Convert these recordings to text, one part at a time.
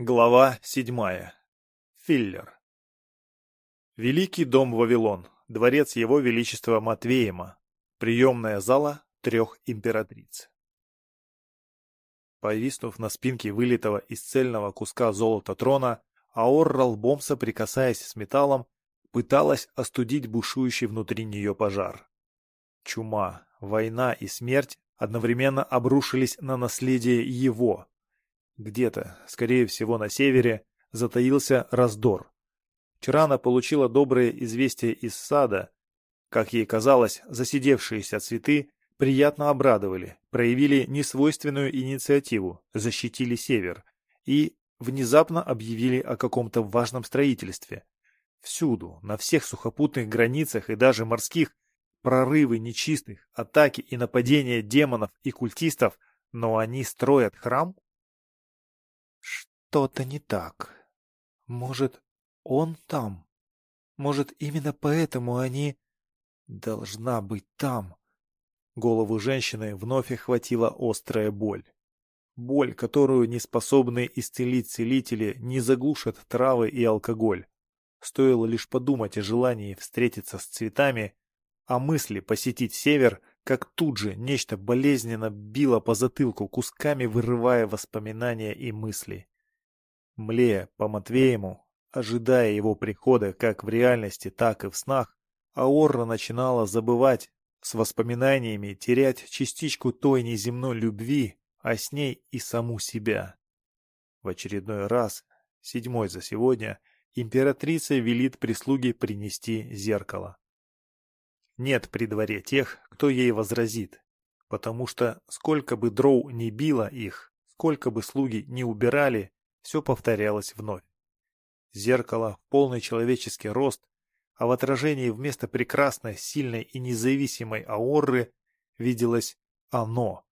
Глава седьмая. Филлер. Великий дом Вавилон, дворец его величества Матвеема, приемная зала трех императриц. Повиснув на спинке вылитого из цельного куска золота трона, Аорра лбом соприкасаясь с металлом, пыталась остудить бушующий внутри нее пожар. Чума, война и смерть одновременно обрушились на наследие его, где-то, скорее всего на севере, затаился раздор. Вчера она получила доброе известие из сада. Как ей казалось, засидевшиеся цветы приятно обрадовали, проявили несвойственную инициативу, защитили север и внезапно объявили о каком-то важном строительстве. Всюду, на всех сухопутных границах и даже морских, прорывы нечистых, атаки и нападения демонов и культистов, но они строят храм? Что-то не так. Может, он там? Может, именно поэтому они... Должна быть там. Голову женщины вновь охватила острая боль. Боль, которую неспособные исцелить целители не заглушат травы и алкоголь. Стоило лишь подумать о желании встретиться с цветами, а мысли посетить север, как тут же нечто болезненно било по затылку, кусками вырывая воспоминания и мысли млея по Матвеему, ожидая его прихода как в реальности, так и в снах, Аорра начинала забывать с воспоминаниями, терять частичку той неземной любви, а с ней и саму себя. В очередной раз, седьмой за сегодня, императрица велит прислуге принести зеркало. Нет при дворе тех, кто ей возразит, потому что сколько бы дроу не било их, сколько бы слуги не убирали, все повторялось вновь. Зеркало, полный человеческий рост, а в отражении вместо прекрасной, сильной и независимой аорры виделось оно.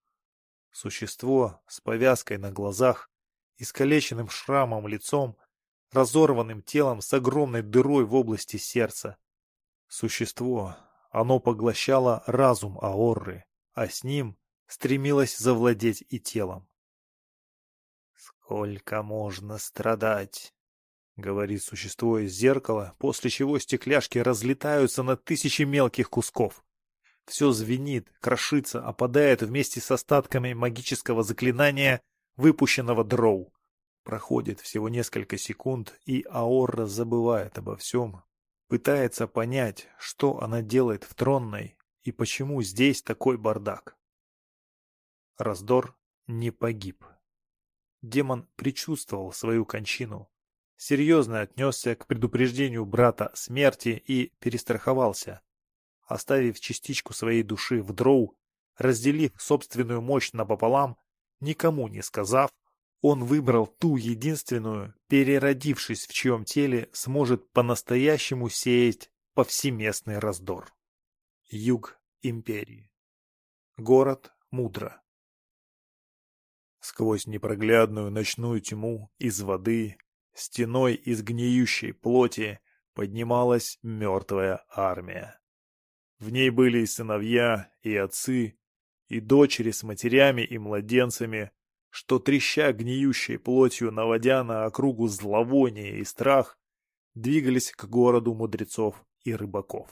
Существо с повязкой на глазах, искалеченным шрамом лицом, разорванным телом с огромной дырой в области сердца. Существо, оно поглощало разум Аорры, а с ним стремилось завладеть и телом. «Сколько можно страдать?» — говорит существо из зеркала, после чего стекляшки разлетаются на тысячи мелких кусков. Все звенит, крошится, опадает вместе с остатками магического заклинания, выпущенного дроу. Проходит всего несколько секунд, и Аорра забывает обо всем, пытается понять, что она делает в тронной и почему здесь такой бардак. Раздор не погиб. Демон предчувствовал свою кончину, серьезно отнесся к предупреждению брата смерти и перестраховался. Оставив частичку своей души в дроу, разделив собственную мощь напополам, никому не сказав, он выбрал ту единственную, переродившись в чьем теле, сможет по-настоящему сеять повсеместный раздор. Юг империи. Город Мудро. Сквозь непроглядную ночную тьму из воды, стеной из гниющей плоти, поднималась мертвая армия. В ней были и сыновья, и отцы, и дочери с матерями и младенцами, что, треща гниющей плотью, наводя на округу зловоние и страх, двигались к городу мудрецов и рыбаков.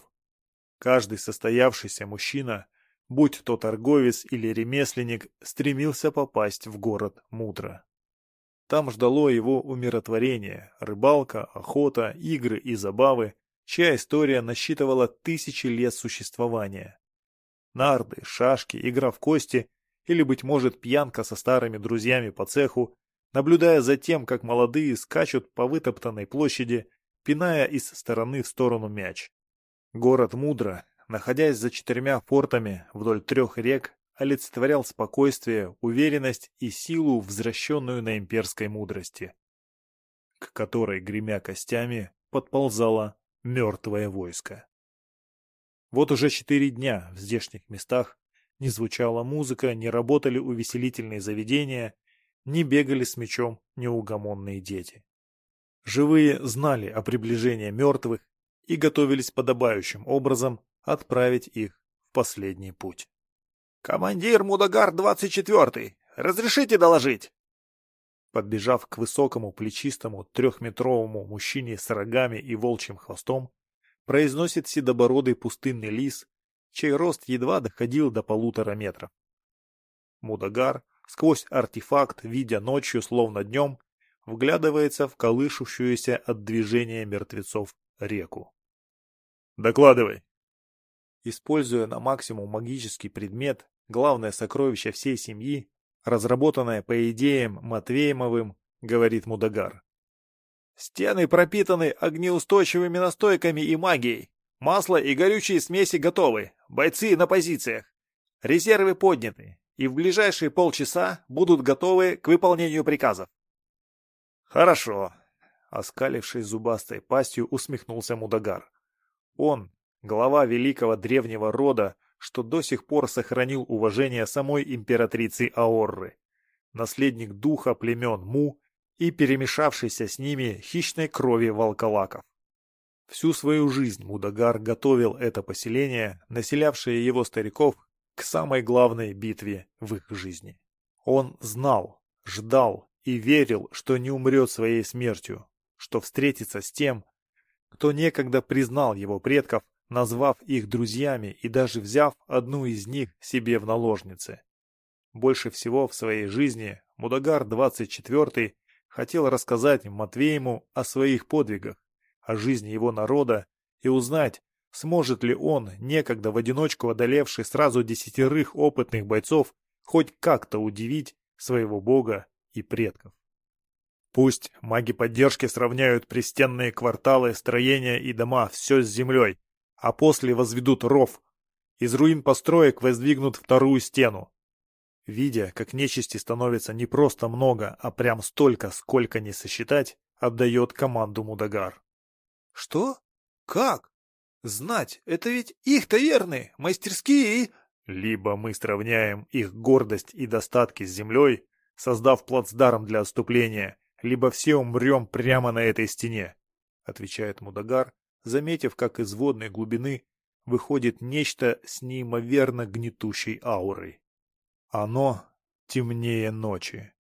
Каждый состоявшийся мужчина будь то торговец или ремесленник, стремился попасть в город мудро. Там ждало его умиротворение, рыбалка, охота, игры и забавы, чья история насчитывала тысячи лет существования. Нарды, шашки, игра в кости или, быть может, пьянка со старыми друзьями по цеху, наблюдая за тем, как молодые скачут по вытоптанной площади, пиная из стороны в сторону мяч. Город мудро находясь за четырьмя фортами вдоль трех рек, олицетворял спокойствие, уверенность и силу, возвращенную на имперской мудрости, к которой, гремя костями, подползало мертвое войско. Вот уже четыре дня в здешних местах не звучала музыка, не работали увеселительные заведения, не бегали с мечом неугомонные дети. Живые знали о приближении мертвых и готовились подобающим образом отправить их в последний путь. «Командир Мудагар-24, разрешите доложить?» Подбежав к высокому, плечистому, трехметровому мужчине с рогами и волчьим хвостом, произносит седобородый пустынный лис, чей рост едва доходил до полутора метров. Мудагар, сквозь артефакт, видя ночью, словно днем, вглядывается в колышущуюся от движения мертвецов реку. «Докладывай!» Используя на максимум магический предмет, главное сокровище всей семьи, разработанное по идеям Матвеемовым, говорит Мудагар. Стены пропитаны огнеустойчивыми настойками и магией. Масло и горючие смеси готовы. Бойцы на позициях. Резервы подняты. И в ближайшие полчаса будут готовы к выполнению приказов. Хорошо. Оскалившись зубастой пастью, усмехнулся Мудагар. Он, глава великого древнего рода, что до сих пор сохранил уважение самой императрицы Аорры, наследник духа племен Му и перемешавшейся с ними хищной крови волколаков. Всю свою жизнь Мудагар готовил это поселение, населявшее его стариков, к самой главной битве в их жизни. Он знал, ждал и верил, что не умрет своей смертью, что встретится с тем, кто некогда признал его предков назвав их друзьями и даже взяв одну из них себе в наложницы. Больше всего в своей жизни Мудагар 24 хотел рассказать Матвеему о своих подвигах, о жизни его народа и узнать, сможет ли он, некогда в одиночку одолевший сразу десятерых опытных бойцов, хоть как-то удивить своего бога и предков. Пусть маги поддержки сравняют пристенные кварталы, строения и дома все с землей, а после возведут ров. Из руин построек воздвигнут вторую стену. Видя, как нечисти становится не просто много, а прям столько, сколько не сосчитать, отдает команду Мудагар. «Что? Как? Знать, это ведь их таверны, мастерские Либо мы сравняем их гордость и достатки с землей, создав плацдарм для отступления, либо все умрем прямо на этой стене, — отвечает Мудагар, заметив, как из водной глубины выходит нечто с неимоверно гнетущей аурой. Оно темнее ночи,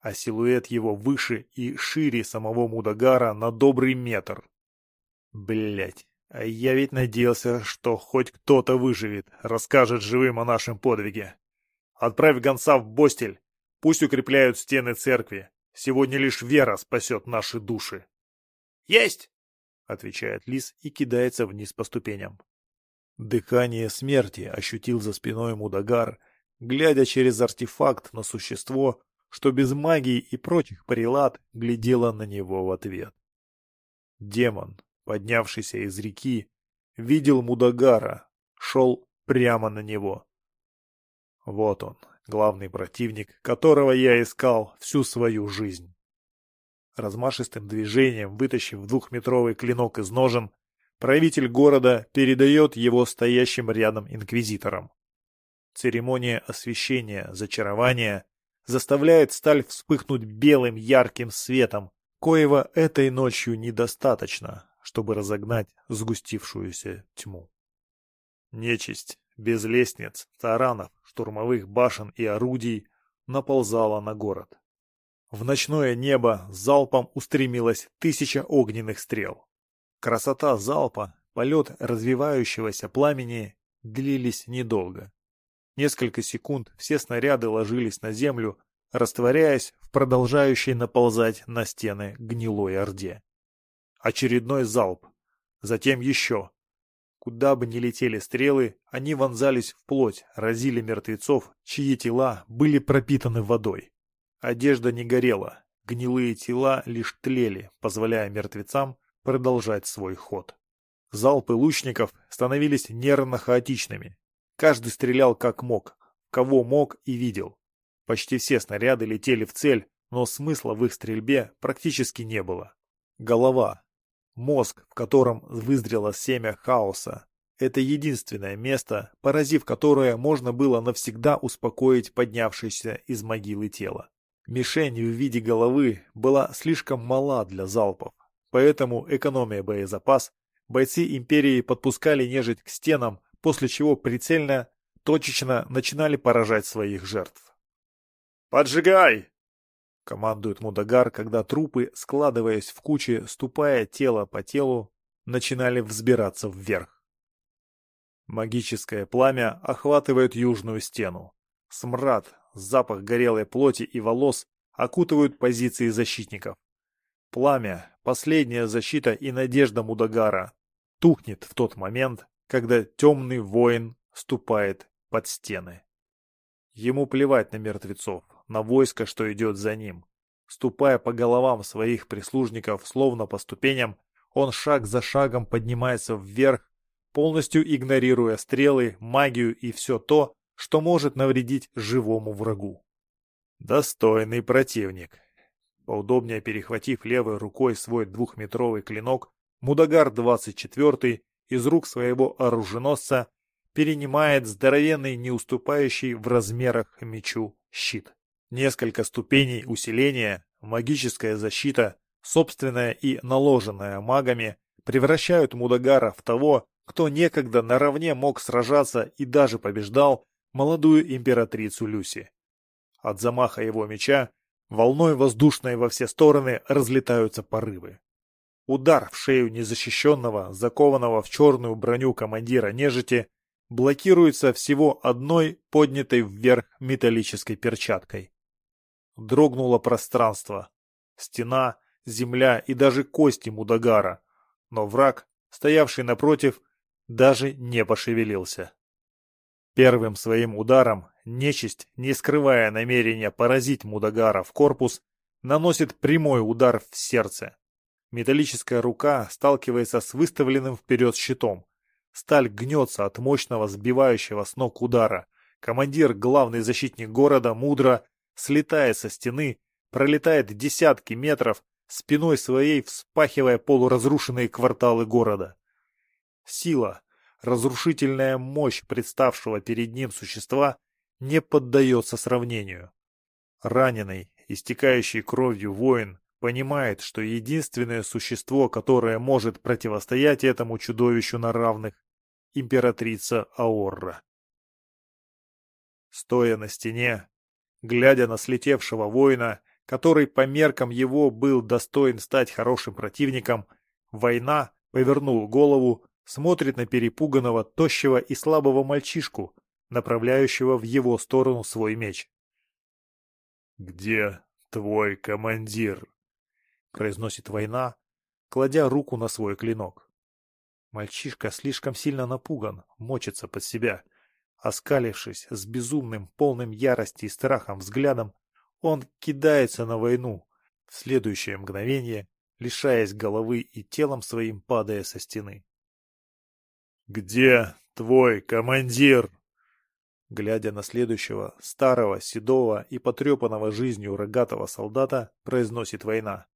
а силуэт его выше и шире самого Мудагара на добрый метр. Блять, а я ведь надеялся, что хоть кто-то выживет, расскажет живым о нашем подвиге. Отправь гонца в Бостель, пусть укрепляют стены церкви. Сегодня лишь вера спасет наши души. «Есть!» — отвечает лис и кидается вниз по ступеням. Дыхание смерти ощутил за спиной Мудагар, глядя через артефакт на существо, что без магии и прочих прилад глядело на него в ответ. Демон, поднявшийся из реки, видел Мудагара, шел прямо на него. Вот он, главный противник, которого я искал всю свою жизнь. Размашистым движением, вытащив двухметровый клинок из ножен, правитель города передает его стоящим рядом инквизиторам. Церемония освещения, зачарования заставляет сталь вспыхнуть белым ярким светом, коего этой ночью недостаточно, чтобы разогнать сгустившуюся тьму. Нечисть, без лестниц, таранов, штурмовых башен и орудий наползала на город. В ночное небо залпом устремилась тысяча огненных стрел. Красота залпа, полет развивающегося пламени длились недолго. Несколько секунд все снаряды ложились на землю, растворяясь в продолжающей наползать на стены гнилой орде. Очередной залп, затем еще. Куда бы ни летели стрелы, они вонзались в плоть, разили мертвецов, чьи тела были пропитаны водой. Одежда не горела, гнилые тела лишь тлели, позволяя мертвецам продолжать свой ход. Залпы лучников становились нервно-хаотичными. Каждый стрелял как мог, кого мог и видел. Почти все снаряды летели в цель, но смысла в их стрельбе практически не было. Голова. Мозг, в котором вызрело семя хаоса. Это единственное место, поразив которое можно было навсегда успокоить поднявшееся из могилы тело. Мишень в виде головы была слишком мала для залпов, поэтому, экономия боезапас, бойцы Империи подпускали нежить к стенам, после чего прицельно, точечно начинали поражать своих жертв. «Поджигай!» Командует Мудагар, когда трупы, складываясь в кучи, ступая тело по телу, начинали взбираться вверх. Магическое пламя охватывает южную стену. Смрад, запах горелой плоти и волос окутывают позиции защитников. Пламя, последняя защита и надежда Мудагара, тухнет в тот момент, когда темный воин ступает под стены. Ему плевать на мертвецов, на войско, что идет за ним. Ступая по головам своих прислужников, словно по ступеням, он шаг за шагом поднимается вверх, полностью игнорируя стрелы, магию и все то, что может навредить живому врагу. Достойный противник. Поудобнее перехватив левой рукой свой двухметровый клинок, Мудагар-24 из рук своего оруженосца перенимает здоровенный, не уступающий в размерах мечу щит. Несколько ступеней усиления, магическая защита, собственная и наложенная магами, превращают Мудагара в того, кто некогда наравне мог сражаться и даже побеждал молодую императрицу Люси. От замаха его меча волной воздушной во все стороны разлетаются порывы. Удар в шею незащищенного, закованного в черную броню командира нежити, блокируется всего одной поднятой вверх металлической перчаткой. Дрогнуло пространство. Стена, земля и даже кости Мудагара. Но враг, стоявший напротив, даже не пошевелился. Первым своим ударом нечисть, не скрывая намерения поразить Мудагара в корпус, наносит прямой удар в сердце. Металлическая рука сталкивается с выставленным вперед щитом. Сталь гнется от мощного сбивающего с ног удара. Командир, главный защитник города, мудро слетает со стены, пролетает десятки метров, спиной своей вспахивая полуразрушенные кварталы города. Сила, разрушительная мощь представшего перед ним существа не поддается сравнению. Раненый, истекающий кровью воин понимает, что единственное существо, которое может противостоять этому чудовищу на равных — императрица Аорра. Стоя на стене, Глядя на слетевшего воина, который по меркам его был достоин стать хорошим противником, война повернул голову, смотрит на перепуганного, тощего и слабого мальчишку, направляющего в его сторону свой меч. «Где твой командир?» — произносит война, кладя руку на свой клинок. Мальчишка слишком сильно напуган, мочится под себя — Оскалившись с безумным, полным ярости и страхом взглядом, он кидается на войну, в следующее мгновение лишаясь головы и телом своим падая со стены. «Где твой командир?» Глядя на следующего, старого, седого и потрепанного жизнью рогатого солдата, произносит война.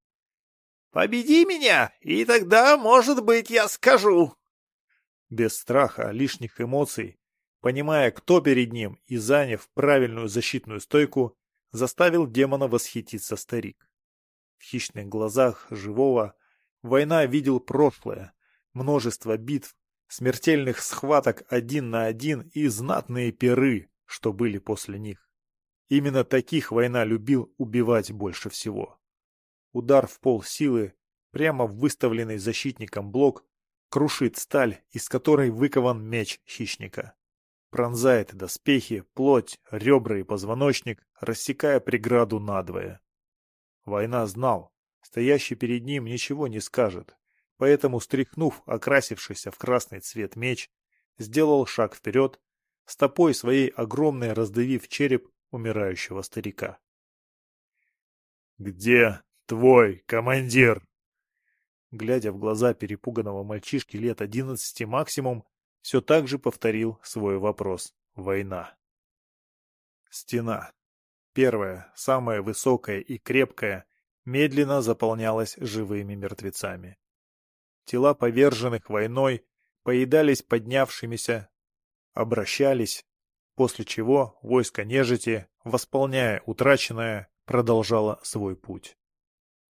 «Победи меня, и тогда, может быть, я скажу!» Без страха, лишних эмоций, понимая, кто перед ним, и заняв правильную защитную стойку, заставил демона восхититься старик. В хищных глазах живого война видел прошлое, множество битв, смертельных схваток один на один и знатные перы, что были после них. Именно таких война любил убивать больше всего. Удар в пол силы, прямо в выставленный защитником блок, крушит сталь, из которой выкован меч хищника пронзает доспехи, плоть, ребра и позвоночник, рассекая преграду надвое. Война знал, стоящий перед ним ничего не скажет, поэтому, стряхнув окрасившийся в красный цвет меч, сделал шаг вперед, стопой своей огромной раздавив череп умирающего старика. «Где твой командир?» Глядя в глаза перепуганного мальчишки лет одиннадцати максимум, все так же повторил свой вопрос. Война. Стена. Первая, самая высокая и крепкая, медленно заполнялась живыми мертвецами. Тела поверженных войной поедались поднявшимися, обращались, после чего войско нежити, восполняя утраченное, продолжало свой путь.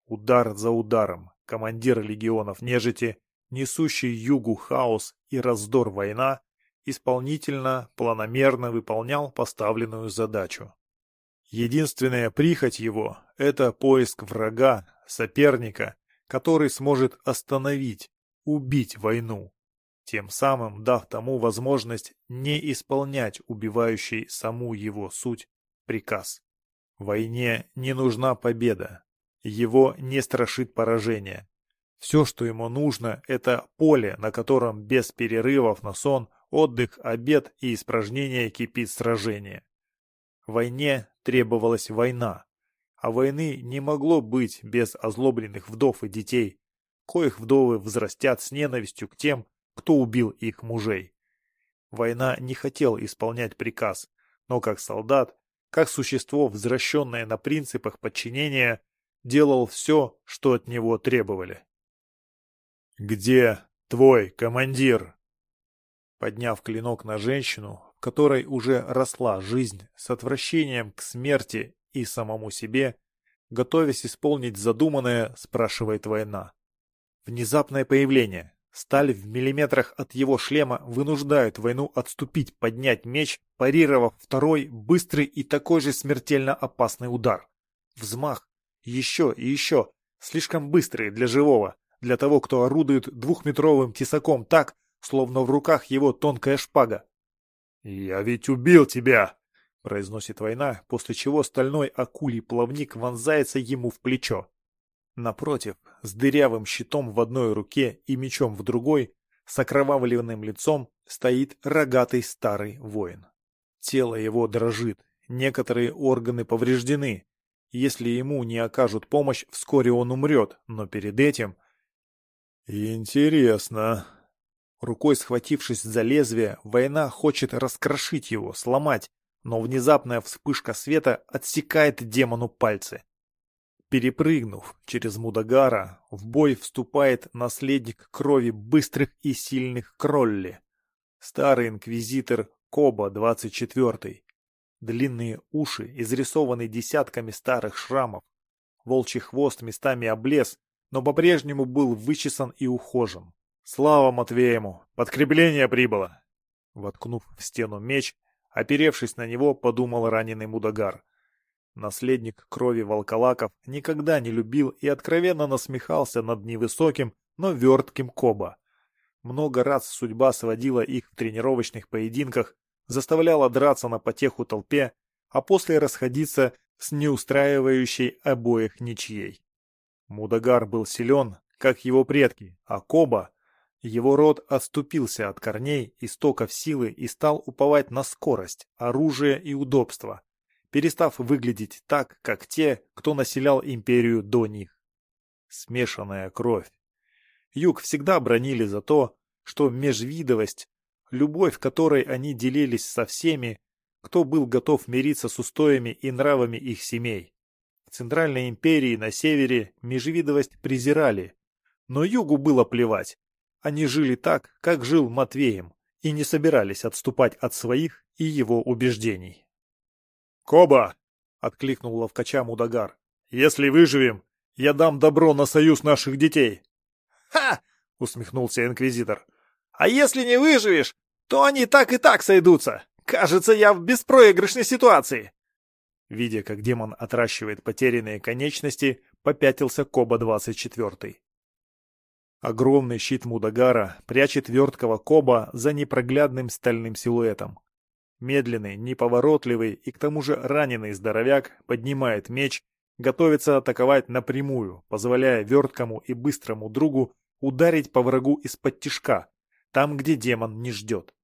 Удар за ударом командир легионов нежити несущий югу хаос и раздор война, исполнительно, планомерно выполнял поставленную задачу. Единственная прихоть его — это поиск врага, соперника, который сможет остановить, убить войну, тем самым дав тому возможность не исполнять убивающий саму его суть приказ. Войне не нужна победа, его не страшит поражение. Все, что ему нужно, это поле, на котором без перерывов на сон, отдых, обед и испражнение кипит сражение. Войне требовалась война, а войны не могло быть без озлобленных вдов и детей, коих вдовы взрастят с ненавистью к тем, кто убил их мужей. Война не хотел исполнять приказ, но как солдат, как существо, возвращенное на принципах подчинения, делал все, что от него требовали. «Где твой командир?» Подняв клинок на женщину, в которой уже росла жизнь с отвращением к смерти и самому себе, готовясь исполнить задуманное, спрашивает война. Внезапное появление. Сталь в миллиметрах от его шлема вынуждает войну отступить, поднять меч, парировав второй, быстрый и такой же смертельно опасный удар. Взмах. Еще и еще. Слишком быстрый для живого, для того, кто орудует двухметровым тесаком так, словно в руках его тонкая шпага. «Я ведь убил тебя!» — произносит война, после чего стальной акулий плавник вонзается ему в плечо. Напротив, с дырявым щитом в одной руке и мечом в другой, с окровавленным лицом, стоит рогатый старый воин. Тело его дрожит, некоторые органы повреждены. Если ему не окажут помощь, вскоре он умрет, но перед этим... «Интересно», Рукой схватившись за лезвие, война хочет раскрошить его, сломать, но внезапная вспышка света отсекает демону пальцы. Перепрыгнув через Мудагара, в бой вступает наследник крови быстрых и сильных Кролли. Старый инквизитор Коба 24 Длинные уши, изрисованы десятками старых шрамов. Волчий хвост местами облез, но по-прежнему был вычесан и ухожен. Слава Матвеему! Подкрепление прибыло! Воткнув в стену меч, оперевшись на него, подумал раненый Мудагар. Наследник крови волколаков никогда не любил и откровенно насмехался над невысоким, но вертким Коба. Много раз судьба сводила их в тренировочных поединках, заставляла драться на потеху толпе, а после расходиться с неустраивающей обоих ничьей. Мудагар был силен, как его предки, а Коба его род отступился от корней, истоков силы и стал уповать на скорость, оружие и удобство, перестав выглядеть так, как те, кто населял империю до них. Смешанная кровь. Юг всегда бронили за то, что межвидовость, любовь которой они делились со всеми, кто был готов мириться с устоями и нравами их семей. Центральной империи на севере межвидовость презирали, но Югу было плевать. Они жили так, как жил Матвеем, и не собирались отступать от своих и его убеждений. «Коба!» — откликнул ловкача Мудагар. «Если выживем, я дам добро на союз наших детей». «Ха!» — усмехнулся инквизитор. «А если не выживешь, то они так и так сойдутся. Кажется, я в беспроигрышной ситуации». Видя, как демон отращивает потерянные конечности, попятился Коба-24. четвертый. Огромный щит Мудагара прячет верткого Коба за непроглядным стальным силуэтом. Медленный, неповоротливый и к тому же раненый здоровяк поднимает меч, готовится атаковать напрямую, позволяя верткому и быстрому другу ударить по врагу из-под тишка, там, где демон не ждет.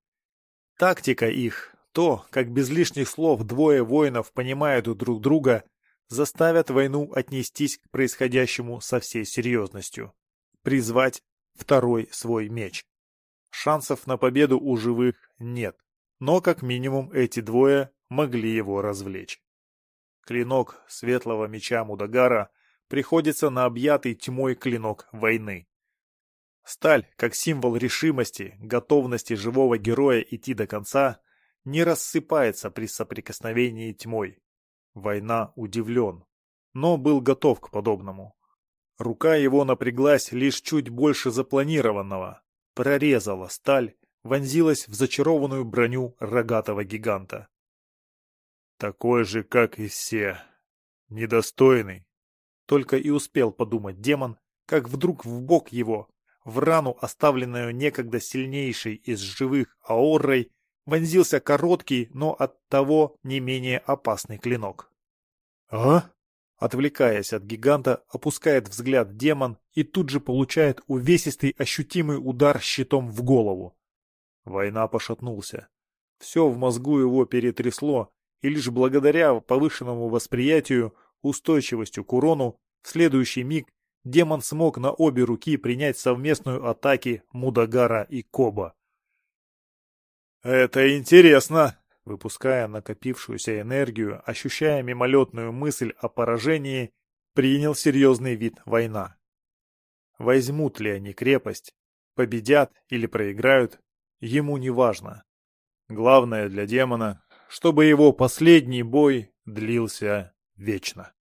Тактика их, то, как без лишних слов двое воинов понимают друг друга, заставят войну отнестись к происходящему со всей серьезностью призвать второй свой меч. Шансов на победу у живых нет, но как минимум эти двое могли его развлечь. Клинок светлого меча Мудагара приходится на объятый тьмой клинок войны. Сталь, как символ решимости, готовности живого героя идти до конца, не рассыпается при соприкосновении тьмой. Война удивлен, но был готов к подобному. Рука его напряглась лишь чуть больше запланированного, прорезала сталь, вонзилась в зачарованную броню рогатого гиганта. Такой же, как и все. Недостойный. Только и успел подумать демон, как вдруг в бок его, в рану, оставленную некогда сильнейшей из живых аоррой, вонзился короткий, но оттого не менее опасный клинок. «А?» Отвлекаясь от гиганта, опускает взгляд демон и тут же получает увесистый ощутимый удар щитом в голову. Война пошатнулся. Все в мозгу его перетрясло, и лишь благодаря повышенному восприятию, устойчивостью к урону, в следующий миг демон смог на обе руки принять совместную атаки Мудагара и Коба. «Это интересно!» выпуская накопившуюся энергию, ощущая мимолетную мысль о поражении, принял серьезный вид война. Возьмут ли они крепость, победят или проиграют, ему не важно. Главное для демона, чтобы его последний бой длился вечно.